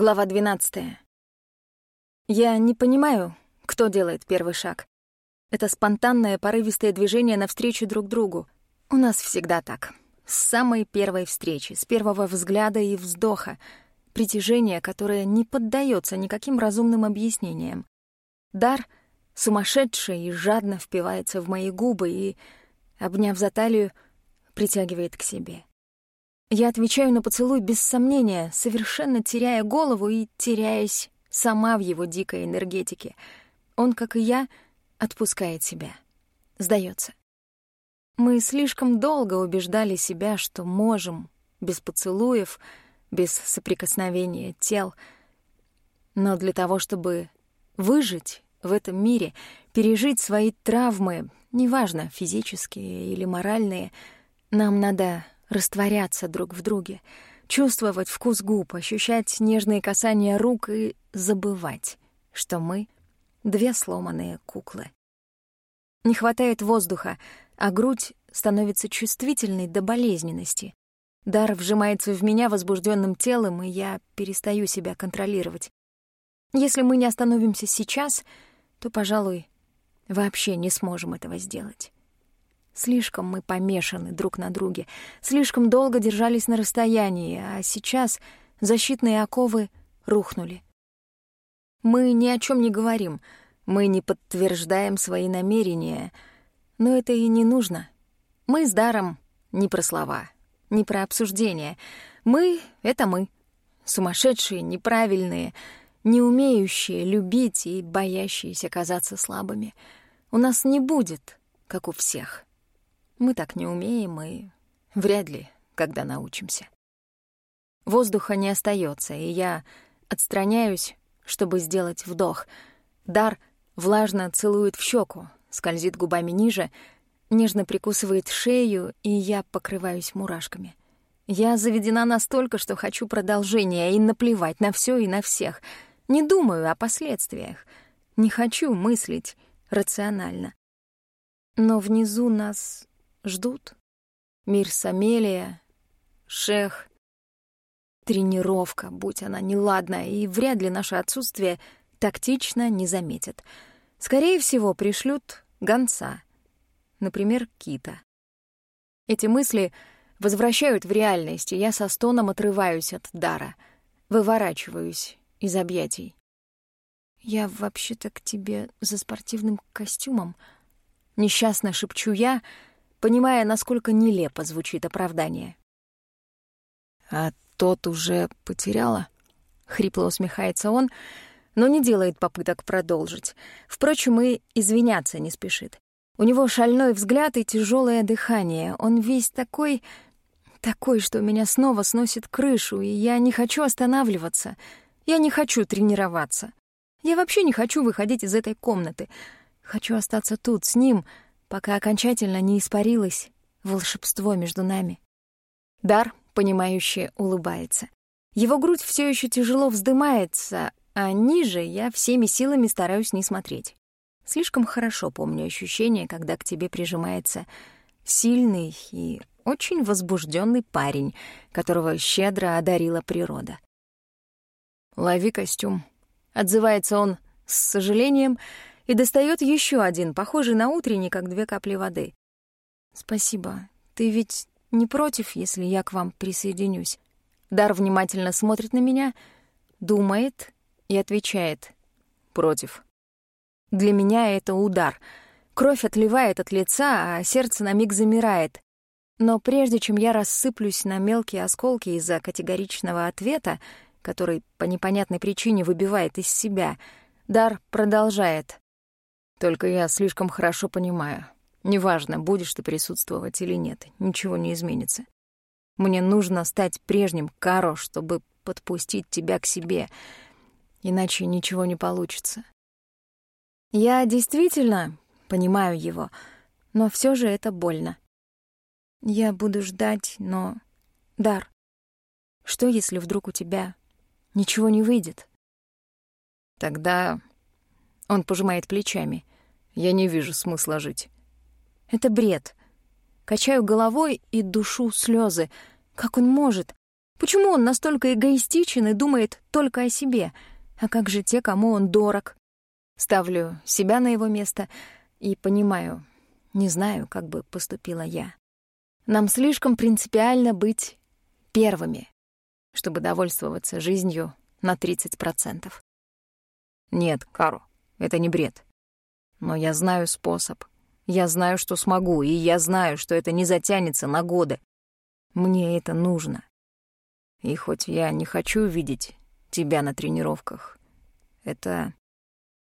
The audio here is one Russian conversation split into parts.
Глава 12. Я не понимаю, кто делает первый шаг. Это спонтанное, порывистое движение навстречу друг другу. У нас всегда так. С самой первой встречи, с первого взгляда и вздоха. Притяжение, которое не поддается никаким разумным объяснениям. Дар сумасшедший и жадно впивается в мои губы и, обняв за талию, притягивает к себе. Я отвечаю на поцелуй без сомнения, совершенно теряя голову и теряясь сама в его дикой энергетике. Он, как и я, отпускает себя. Сдается. Мы слишком долго убеждали себя, что можем, без поцелуев, без соприкосновения тел. Но для того, чтобы выжить в этом мире, пережить свои травмы, неважно, физические или моральные, нам надо растворяться друг в друге, чувствовать вкус губ, ощущать нежные касания рук и забывать, что мы — две сломанные куклы. Не хватает воздуха, а грудь становится чувствительной до болезненности. Дар вжимается в меня возбужденным телом, и я перестаю себя контролировать. Если мы не остановимся сейчас, то, пожалуй, вообще не сможем этого сделать. Слишком мы помешаны друг на друге, слишком долго держались на расстоянии, а сейчас защитные оковы рухнули. Мы ни о чем не говорим, мы не подтверждаем свои намерения, но это и не нужно. Мы с Даром не про слова, не про обсуждение. Мы — это мы. Сумасшедшие, неправильные, не умеющие любить и боящиеся казаться слабыми. У нас не будет, как у всех. Мы так не умеем и вряд ли, когда научимся. Воздуха не остается, и я отстраняюсь, чтобы сделать вдох. Дар влажно целует в щеку, скользит губами ниже, нежно прикусывает шею, и я покрываюсь мурашками. Я заведена настолько, что хочу продолжения, и наплевать на все и на всех. Не думаю о последствиях. Не хочу мыслить рационально. Но внизу нас Ждут. Мир Самелия, Шех. Тренировка, будь она неладная, и вряд ли наше отсутствие тактично не заметят. Скорее всего, пришлют гонца, например, Кита. Эти мысли возвращают в реальность, и я со стоном отрываюсь от дара, выворачиваюсь из объятий. «Я вообще-то к тебе за спортивным костюмом», — несчастно шепчу я, — понимая, насколько нелепо звучит оправдание. «А тот уже потеряла?» — хрипло усмехается он, но не делает попыток продолжить. Впрочем, и извиняться не спешит. У него шальной взгляд и тяжелое дыхание. Он весь такой... такой, что меня снова сносит крышу, и я не хочу останавливаться. Я не хочу тренироваться. Я вообще не хочу выходить из этой комнаты. Хочу остаться тут, с ним — пока окончательно не испарилось волшебство между нами. Дар, понимающе улыбается. Его грудь все еще тяжело вздымается, а ниже я всеми силами стараюсь не смотреть. Слишком хорошо помню ощущение, когда к тебе прижимается сильный и очень возбужденный парень, которого щедро одарила природа. «Лови костюм», — отзывается он с сожалением — и достает еще один, похожий на утренний, как две капли воды. «Спасибо. Ты ведь не против, если я к вам присоединюсь?» Дар внимательно смотрит на меня, думает и отвечает «против». Для меня это удар. Кровь отливает от лица, а сердце на миг замирает. Но прежде чем я рассыплюсь на мелкие осколки из-за категоричного ответа, который по непонятной причине выбивает из себя, Дар продолжает. Только я слишком хорошо понимаю. Неважно, будешь ты присутствовать или нет, ничего не изменится. Мне нужно стать прежним Каро, чтобы подпустить тебя к себе, иначе ничего не получится. Я действительно понимаю его, но все же это больно. Я буду ждать, но... Дар, что если вдруг у тебя ничего не выйдет? Тогда он пожимает плечами. Я не вижу смысла жить. Это бред. Качаю головой и душу слезы. Как он может? Почему он настолько эгоистичен и думает только о себе? А как же те, кому он дорог? Ставлю себя на его место и понимаю, не знаю, как бы поступила я. Нам слишком принципиально быть первыми, чтобы довольствоваться жизнью на 30%. Нет, Кару, это не бред. Но я знаю способ. Я знаю, что смогу, и я знаю, что это не затянется на годы. Мне это нужно. И хоть я не хочу видеть тебя на тренировках, это...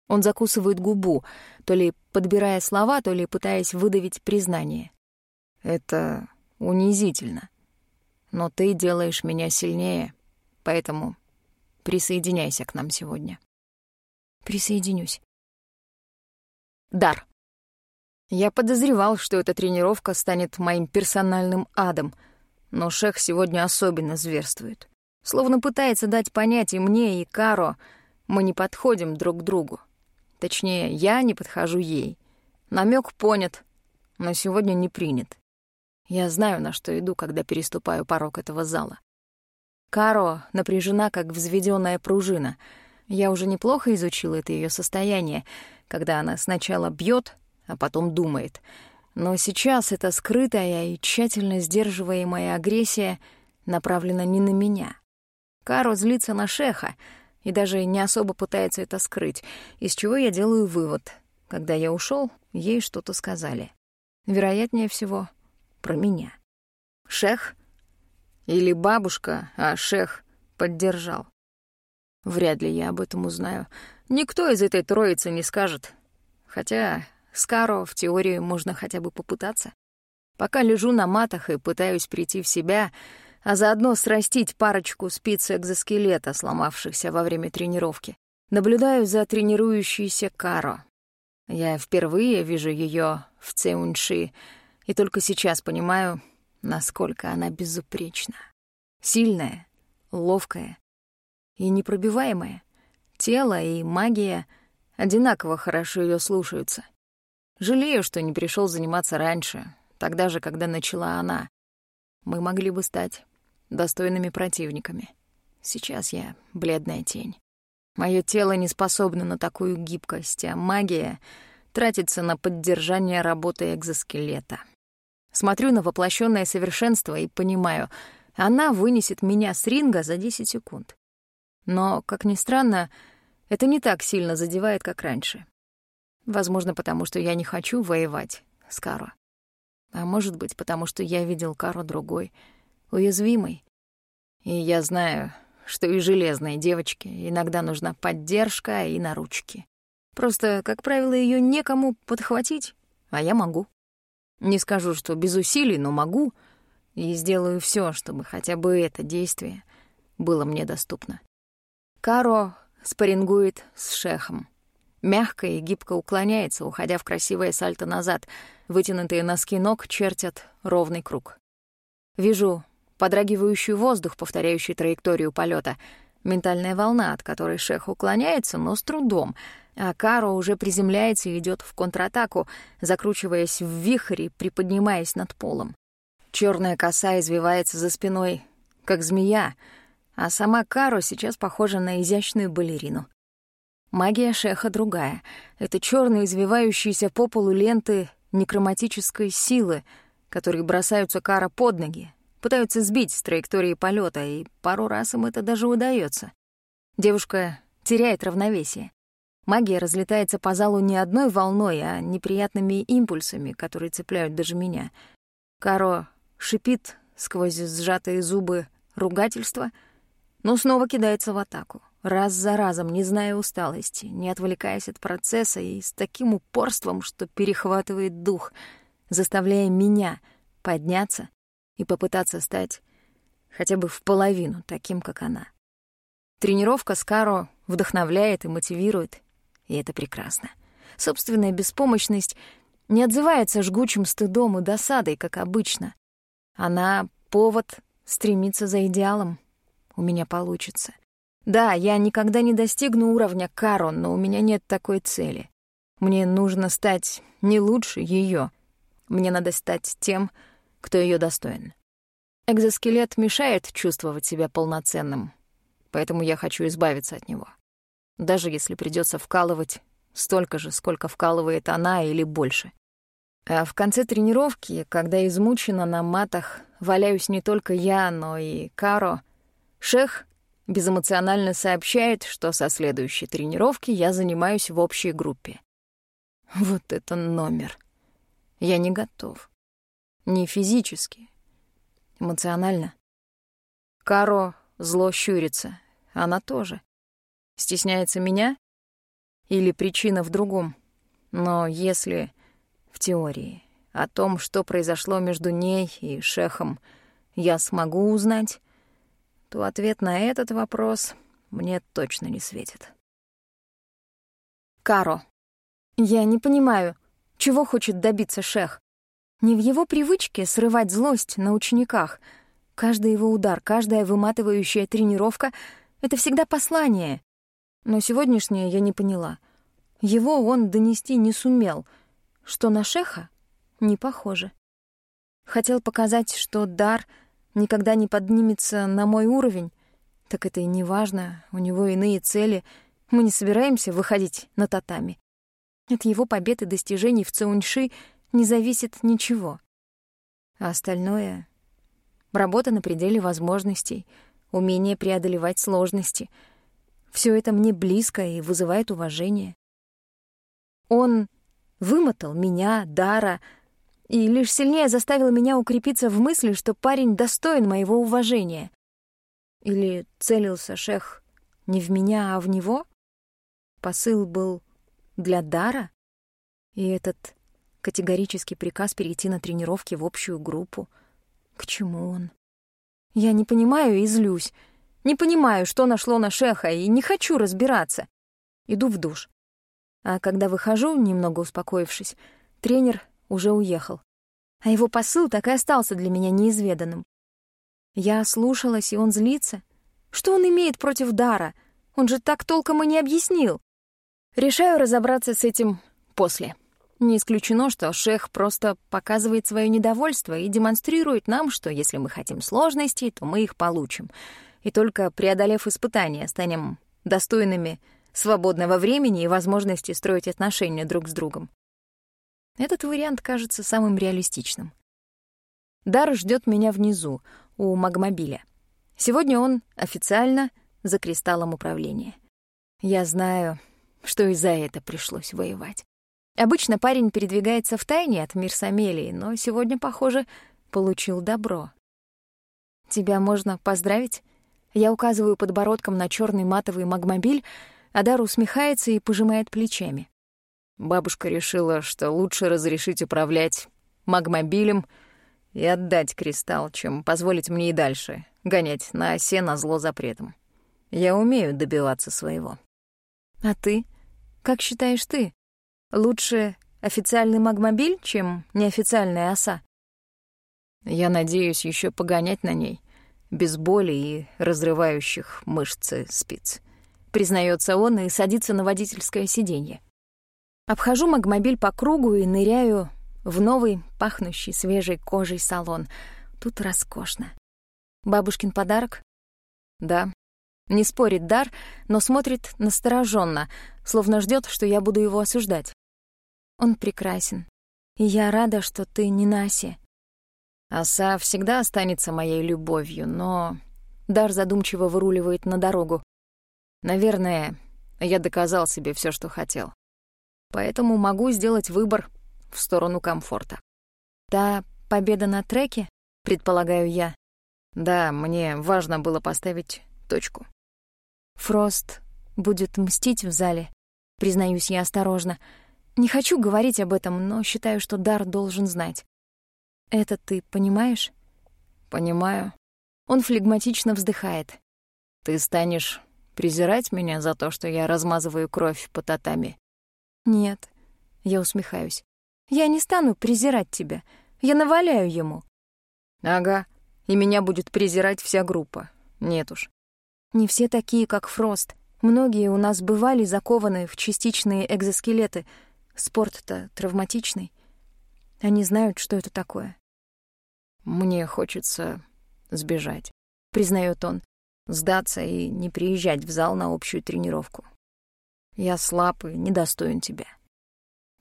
Он закусывает губу, то ли подбирая слова, то ли пытаясь выдавить признание. Это унизительно. Но ты делаешь меня сильнее, поэтому присоединяйся к нам сегодня. Присоединюсь. Дар. Я подозревал, что эта тренировка станет моим персональным адом, но шех сегодня особенно зверствует. Словно пытается дать понять и мне, и Каро, мы не подходим друг к другу. Точнее, я не подхожу ей. Намек понят, но сегодня не принят. Я знаю, на что иду, когда переступаю порог этого зала. Каро напряжена, как взведенная пружина. Я уже неплохо изучила это ее состояние, когда она сначала бьет, а потом думает. Но сейчас эта скрытая и тщательно сдерживаемая агрессия направлена не на меня. Каро злится на шеха и даже не особо пытается это скрыть, из чего я делаю вывод. Когда я ушел, ей что-то сказали. Вероятнее всего, про меня. Шех? Или бабушка, а шех поддержал. Вряд ли я об этом узнаю. Никто из этой троицы не скажет. Хотя с Каро в теории можно хотя бы попытаться. Пока лежу на матах и пытаюсь прийти в себя, а заодно срастить парочку спиц экзоскелета, сломавшихся во время тренировки, наблюдаю за тренирующейся Каро. Я впервые вижу ее в Цеунши, и только сейчас понимаю, насколько она безупречна. Сильная, ловкая и непробиваемая. Тело и магия одинаково хорошо ее слушаются. Жалею, что не пришел заниматься раньше, тогда же, когда начала она. Мы могли бы стать достойными противниками. Сейчас я бледная тень. Мое тело не способно на такую гибкость, а магия тратится на поддержание работы экзоскелета. Смотрю на воплощенное совершенство и понимаю, она вынесет меня с ринга за 10 секунд. Но, как ни странно, это не так сильно задевает, как раньше. Возможно, потому что я не хочу воевать с Каро. А может быть, потому что я видел Каро другой, уязвимой. И я знаю, что и железной девочке иногда нужна поддержка и наручки. Просто, как правило, ее некому подхватить, а я могу. Не скажу, что без усилий, но могу, и сделаю все, чтобы хотя бы это действие было мне доступно. Каро спарингует с шехом. Мягко и гибко уклоняется, уходя в красивое сальто назад. Вытянутые носки ног чертят ровный круг. Вижу подрагивающий воздух, повторяющий траекторию полета, ментальная волна, от которой шех уклоняется, но с трудом, а Каро уже приземляется и идет в контратаку, закручиваясь в вихре, приподнимаясь над полом. Черная коса извивается за спиной, как змея, а сама Каро сейчас похожа на изящную балерину. Магия шеха другая. Это черные извивающиеся по полу ленты некроматической силы, которые бросаются Кара под ноги, пытаются сбить с траектории полета, и пару раз им это даже удается. Девушка теряет равновесие. Магия разлетается по залу не одной волной, а неприятными импульсами, которые цепляют даже меня. Каро шипит сквозь сжатые зубы ругательства, но снова кидается в атаку, раз за разом, не зная усталости, не отвлекаясь от процесса и с таким упорством, что перехватывает дух, заставляя меня подняться и попытаться стать хотя бы в половину таким, как она. Тренировка с Каро вдохновляет и мотивирует, и это прекрасно. Собственная беспомощность не отзывается жгучим стыдом и досадой, как обычно. Она — повод стремиться за идеалом. У меня получится. Да, я никогда не достигну уровня Карон, но у меня нет такой цели. Мне нужно стать не лучше ее. Мне надо стать тем, кто ее достоин. Экзоскелет мешает чувствовать себя полноценным, поэтому я хочу избавиться от него. Даже если придется вкалывать столько же, сколько вкалывает она или больше. А в конце тренировки, когда измучена на матах, валяюсь не только я, но и Каро, шех безэмоционально сообщает, что со следующей тренировки я занимаюсь в общей группе. Вот это номер. Я не готов. Не физически, эмоционально. Каро зло щурится, она тоже. Стесняется меня? Или причина в другом? Но если в теории о том, что произошло между ней и шехом, я смогу узнать, то ответ на этот вопрос мне точно не светит. Каро. Я не понимаю, чего хочет добиться шех. Не в его привычке срывать злость на учениках. Каждый его удар, каждая выматывающая тренировка — это всегда послание. Но сегодняшнее я не поняла. Его он донести не сумел, что на шеха не похоже. Хотел показать, что дар никогда не поднимется на мой уровень. Так это и не важно, у него иные цели. Мы не собираемся выходить на татами. От его побед и достижений в Цеуньши не зависит ничего. А остальное — работа на пределе возможностей, умение преодолевать сложности — все это мне близко и вызывает уважение. Он вымотал меня, Дара, и лишь сильнее заставил меня укрепиться в мысли, что парень достоин моего уважения. Или целился шех не в меня, а в него? Посыл был для Дара? И этот категорический приказ перейти на тренировки в общую группу. К чему он? Я не понимаю и злюсь. Не понимаю, что нашло на шеха, и не хочу разбираться. Иду в душ. А когда выхожу, немного успокоившись, тренер уже уехал. А его посыл так и остался для меня неизведанным. Я слушалась, и он злится. Что он имеет против дара? Он же так толком и не объяснил. Решаю разобраться с этим после. Не исключено, что шех просто показывает свое недовольство и демонстрирует нам, что если мы хотим сложностей, то мы их получим — и только преодолев испытания, станем достойными свободного времени и возможности строить отношения друг с другом. Этот вариант кажется самым реалистичным. Дар ждет меня внизу, у магмобиля. Сегодня он официально за кристаллом управления. Я знаю, что и за это пришлось воевать. Обычно парень передвигается в тайне от Мирсамелии, но сегодня, похоже, получил добро. «Тебя можно поздравить?» Я указываю подбородком на черный матовый магмобиль, а Дар усмехается и пожимает плечами. Бабушка решила, что лучше разрешить управлять магмобилем и отдать кристалл, чем позволить мне и дальше гонять на осе на зло запретом. Я умею добиваться своего. А ты? Как считаешь ты? Лучше официальный магмобиль, чем неофициальная оса? Я надеюсь еще погонять на ней, без боли и разрывающих мышцы спиц. Признается он и садится на водительское сиденье. Обхожу магмобиль по кругу и ныряю в новый, пахнущий свежей кожей салон. Тут роскошно. Бабушкин подарок? Да. Не спорит Дар, но смотрит настороженно, словно ждет, что я буду его осуждать. Он прекрасен. И я рада, что ты не на осе. Оса всегда останется моей любовью, но... Дар задумчиво выруливает на дорогу. Наверное, я доказал себе все, что хотел. Поэтому могу сделать выбор в сторону комфорта. Та победа на треке, предполагаю я. Да, мне важно было поставить точку. Фрост будет мстить в зале, признаюсь я осторожно. Не хочу говорить об этом, но считаю, что Дар должен знать. Это ты понимаешь? Понимаю. Он флегматично вздыхает. Ты станешь презирать меня за то, что я размазываю кровь по татами? Нет. Я усмехаюсь. Я не стану презирать тебя. Я наваляю ему. Ага. И меня будет презирать вся группа. Нет уж. Не все такие, как Фрост. Многие у нас бывали закованы в частичные экзоскелеты. Спорт-то травматичный. Они знают, что это такое. Мне хочется сбежать, признает он, сдаться и не приезжать в зал на общую тренировку. Я слаб и недостоин тебя.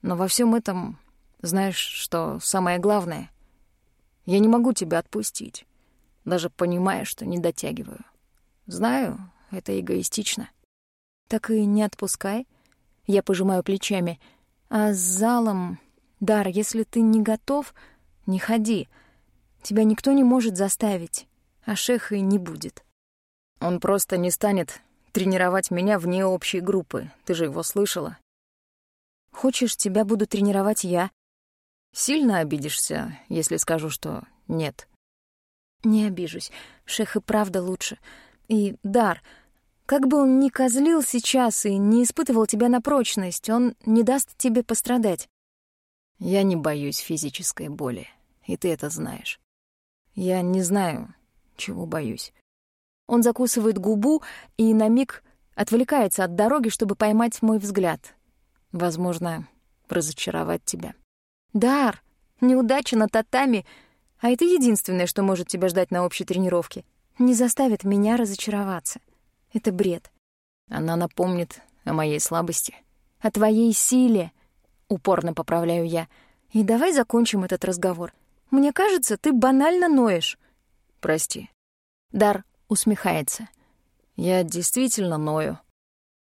Но во всем этом, знаешь, что самое главное? Я не могу тебя отпустить, даже понимая, что не дотягиваю. Знаю, это эгоистично. Так и не отпускай. Я пожимаю плечами. А с залом... Дар, если ты не готов, не ходи. Тебя никто не может заставить, а шеха и не будет. Он просто не станет тренировать меня вне общей группы. Ты же его слышала. Хочешь, тебя буду тренировать я? Сильно обидишься, если скажу, что нет. Не обижусь. Шех и правда лучше. И, Дар, как бы он ни козлил сейчас и не испытывал тебя на прочность, он не даст тебе пострадать. Я не боюсь физической боли, и ты это знаешь. Я не знаю, чего боюсь. Он закусывает губу и на миг отвлекается от дороги, чтобы поймать мой взгляд. Возможно, разочаровать тебя. Дар, неудача на татами, а это единственное, что может тебя ждать на общей тренировке. Не заставит меня разочароваться. Это бред. Она напомнит о моей слабости. О твоей силе, упорно поправляю я. И давай закончим этот разговор. Мне кажется, ты банально ноешь. Прости. Дар усмехается. Я действительно ною.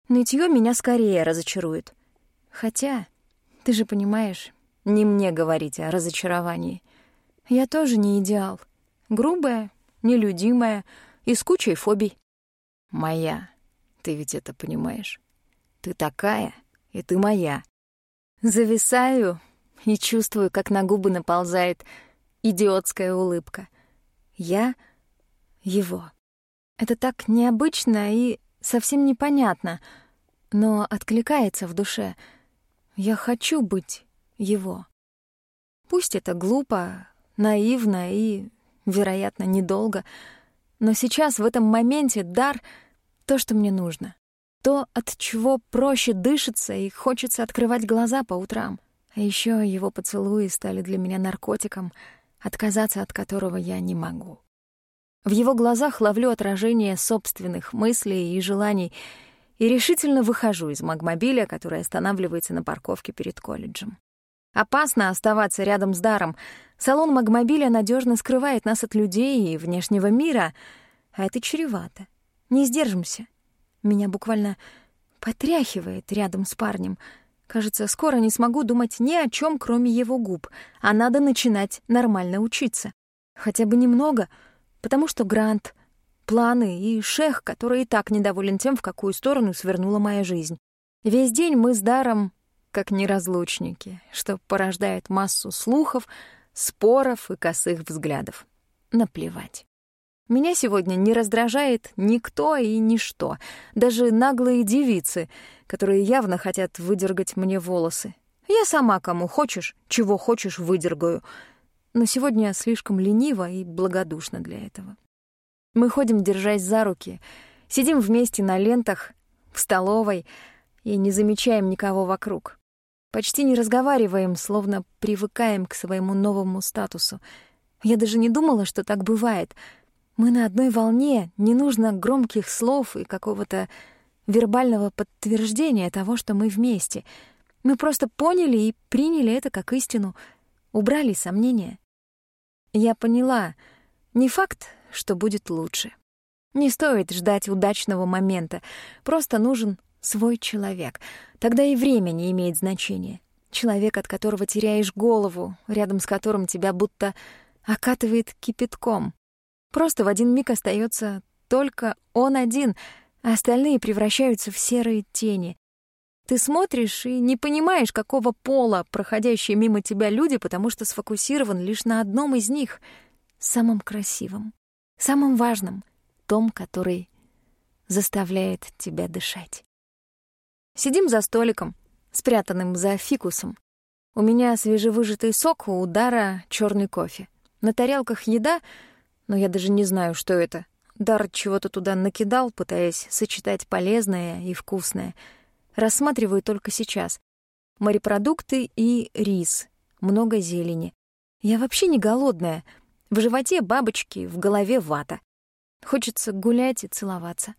Нытьё меня скорее разочарует. Хотя, ты же понимаешь, не мне говорить о разочаровании. Я тоже не идеал. Грубая, нелюдимая и с кучей фобий. Моя. Ты ведь это понимаешь? Ты такая, и ты моя. Зависаю и чувствую, как на губы наползает идиотская улыбка. Я — его. Это так необычно и совсем непонятно, но откликается в душе. Я хочу быть его. Пусть это глупо, наивно и, вероятно, недолго, но сейчас, в этом моменте, дар — то, что мне нужно. То, от чего проще дышится и хочется открывать глаза по утрам. А еще его поцелуи стали для меня наркотиком, отказаться от которого я не могу. В его глазах ловлю отражение собственных мыслей и желаний и решительно выхожу из магмобиля, который останавливается на парковке перед колледжем. Опасно оставаться рядом с даром. Салон магмобиля надежно скрывает нас от людей и внешнего мира, а это чревато. Не сдержимся. Меня буквально потряхивает рядом с парнем. Кажется, скоро не смогу думать ни о чем, кроме его губ, а надо начинать нормально учиться. Хотя бы немного — потому что Грант, планы и шех, который и так недоволен тем, в какую сторону свернула моя жизнь. Весь день мы с Даром как неразлучники, что порождает массу слухов, споров и косых взглядов. Наплевать. Меня сегодня не раздражает никто и ничто, даже наглые девицы, которые явно хотят выдергать мне волосы. Я сама кому хочешь, чего хочешь, выдергаю — но сегодня слишком лениво и благодушно для этого. Мы ходим, держась за руки, сидим вместе на лентах, в столовой и не замечаем никого вокруг. Почти не разговариваем, словно привыкаем к своему новому статусу. Я даже не думала, что так бывает. Мы на одной волне, не нужно громких слов и какого-то вербального подтверждения того, что мы вместе. Мы просто поняли и приняли это как истину, убрали сомнения. Я поняла, не факт, что будет лучше. Не стоит ждать удачного момента, просто нужен свой человек. Тогда и время не имеет значения. Человек, от которого теряешь голову, рядом с которым тебя будто окатывает кипятком. Просто в один миг остается только он один, а остальные превращаются в серые тени. Ты смотришь и не понимаешь, какого пола проходящие мимо тебя люди, потому что сфокусирован лишь на одном из них, самом красивом, самом важном, том, который заставляет тебя дышать. Сидим за столиком, спрятанным за фикусом. У меня свежевыжатый сок, у Дара черный кофе. На тарелках еда, но я даже не знаю, что это. Дар чего-то туда накидал, пытаясь сочетать полезное и вкусное — рассматриваю только сейчас. Морепродукты и рис, много зелени. Я вообще не голодная, В животе бабочки, в голове вата. Хочется гулять и целоваться.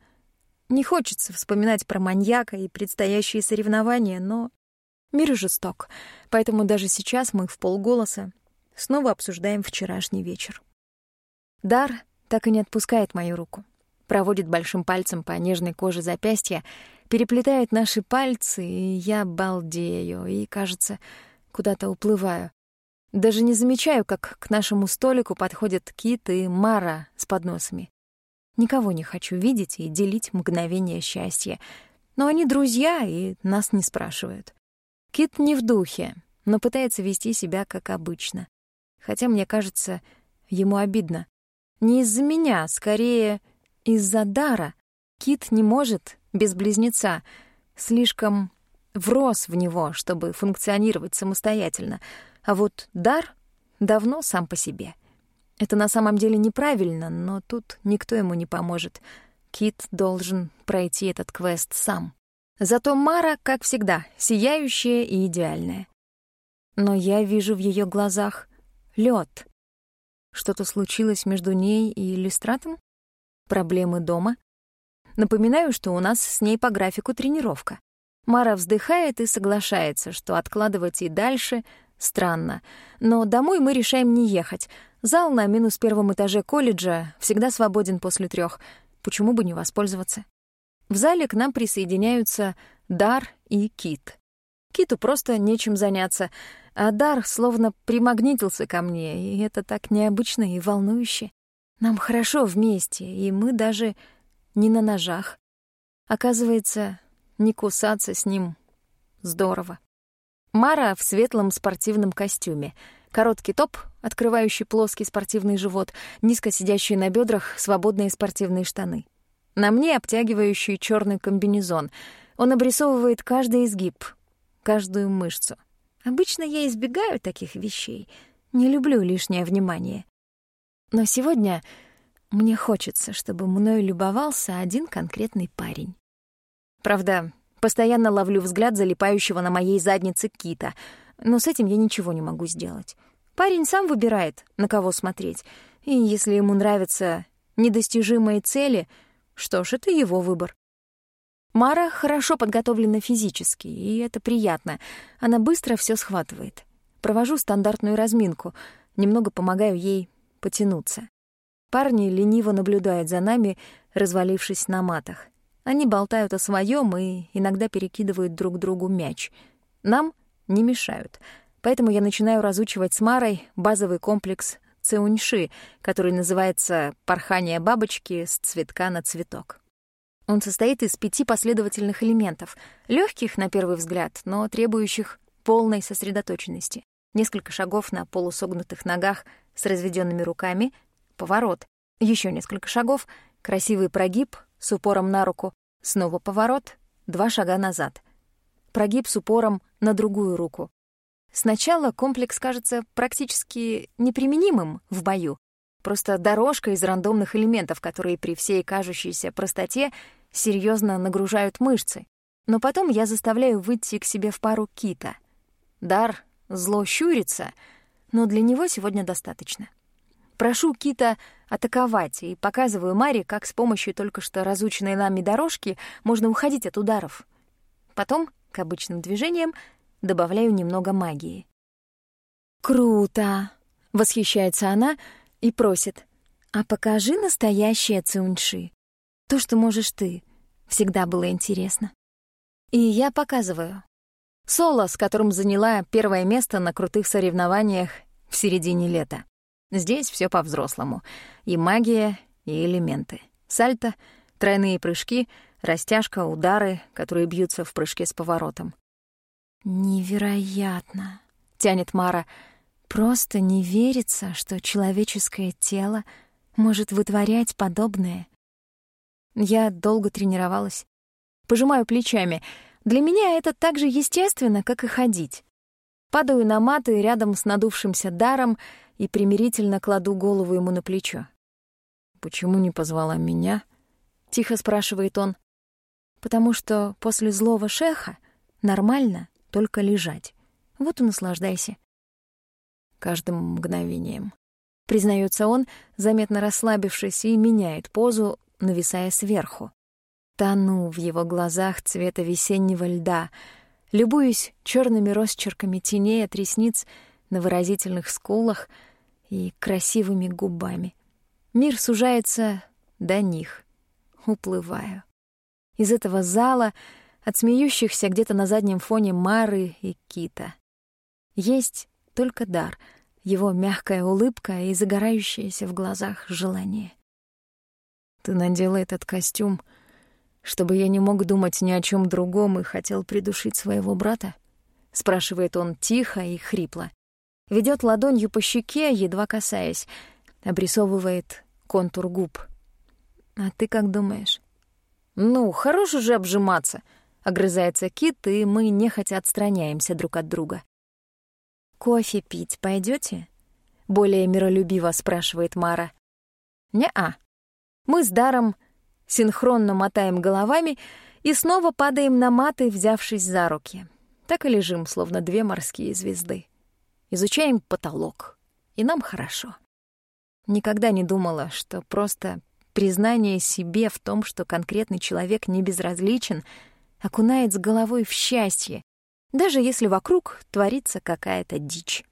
Не хочется вспоминать про маньяка и предстоящие соревнования, но мир жесток, поэтому даже сейчас мы в полголоса снова обсуждаем вчерашний вечер. Дар так и не отпускает мою руку. Проводит большим пальцем по нежной коже запястья, переплетает наши пальцы, и я балдею, и, кажется, куда-то уплываю. Даже не замечаю, как к нашему столику подходят Кит и Мара с подносами. Никого не хочу видеть и делить мгновение счастья. Но они друзья и нас не спрашивают. Кит не в духе, но пытается вести себя как обычно. Хотя, мне кажется, ему обидно. Не из-за меня, скорее из-за дара. Кит не может без близнеца. Слишком врос в него, чтобы функционировать самостоятельно. А вот дар давно сам по себе. Это на самом деле неправильно, но тут никто ему не поможет. Кит должен пройти этот квест сам. Зато Мара, как всегда, сияющая и идеальная. Но я вижу в ее глазах лед. Что-то случилось между ней и Листратом? Проблемы дома? Напоминаю, что у нас с ней по графику тренировка. Мара вздыхает и соглашается, что откладывать и дальше странно. Но домой мы решаем не ехать. Зал на минус первом этаже колледжа всегда свободен после трех. Почему бы не воспользоваться? В зале к нам присоединяются Дар и Кит. Киту просто нечем заняться, а Дар словно примагнитился ко мне, и это так необычно и волнующе. Нам хорошо вместе, и мы даже не на ножах. Оказывается, не кусаться с ним здорово. Мара в светлом спортивном костюме. Короткий топ, открывающий плоский спортивный живот, низко сидящие на бедрах свободные спортивные штаны. На мне обтягивающий черный комбинезон. Он обрисовывает каждый изгиб, каждую мышцу. Обычно я избегаю таких вещей, не люблю лишнее внимание. Но сегодня мне хочется, чтобы мною любовался один конкретный парень. Правда, постоянно ловлю взгляд залипающего на моей заднице кита, но с этим я ничего не могу сделать. Парень сам выбирает, на кого смотреть, и если ему нравятся недостижимые цели, что ж, это его выбор. Мара хорошо подготовлена физически, и это приятно. Она быстро все схватывает. Провожу стандартную разминку, немного помогаю ей потянуться. Парни лениво наблюдают за нами, развалившись на матах. Они болтают о своем и иногда перекидывают друг другу мяч. Нам не мешают. Поэтому я начинаю разучивать с Марой базовый комплекс цеуньши, который называется «порхание бабочки с цветка на цветок». Он состоит из пяти последовательных элементов, легких на первый взгляд, но требующих полной сосредоточенности. Несколько шагов на полусогнутых ногах с разведенными руками, поворот. Еще несколько шагов, красивый прогиб с упором на руку, снова поворот, два шага назад. Прогиб с упором на другую руку. Сначала комплекс кажется практически неприменимым в бою, просто дорожка из рандомных элементов, которые при всей кажущейся простоте серьезно нагружают мышцы. Но потом я заставляю выйти к себе в пару кита. Дар зло щурится, но для него сегодня достаточно. Прошу кита атаковать и показываю Маре, как с помощью только что разученной нами дорожки можно уходить от ударов. Потом, к обычным движениям, добавляю немного магии. «Круто!» — восхищается она и просит. «А покажи настоящее цуньши». То, что можешь ты, всегда было интересно. И я показываю. Соло, с которым заняла первое место на крутых соревнованиях в середине лета. Здесь все по-взрослому. И магия, и элементы. Сальто, тройные прыжки, растяжка, удары, которые бьются в прыжке с поворотом. «Невероятно!» — тянет Мара. «Просто не верится, что человеческое тело может вытворять подобное. Я долго тренировалась. Пожимаю плечами. Для меня это так же естественно, как и ходить. Падаю на маты рядом с надувшимся даром и примирительно кладу голову ему на плечо. «Почему не позвала меня?» — тихо спрашивает он. «Потому что после злого шеха нормально только лежать. Вот и наслаждайся». Каждым мгновением. признается он, заметно расслабившись, и меняет позу, нависая сверху. Тону в его глазах цвета весеннего льда, любуюсь черными росчерками теней от ресниц на выразительных скулах и красивыми губами. Мир сужается до них. Уплываю. Из этого зала, от смеющихся где-то на заднем фоне Мары и Кита. Есть только дар, его мягкая улыбка и загорающееся в глазах желание. Ты надела этот костюм, чтобы я не мог думать ни о чем другом и хотел придушить своего брата? Спрашивает он тихо и хрипло. Ведет ладонью по щеке, едва касаясь, обрисовывает контур губ. А ты как думаешь? Ну, хорош уже обжиматься, огрызается Кит, и мы нехотя отстраняемся друг от друга. Кофе пить пойдете? более миролюбиво спрашивает Мара. Не-а. Мы с Даром синхронно мотаем головами и снова падаем на маты, взявшись за руки. Так и лежим, словно две морские звезды. Изучаем потолок, и нам хорошо. Никогда не думала, что просто признание себе в том, что конкретный человек не безразличен, окунает с головой в счастье, даже если вокруг творится какая-то дичь.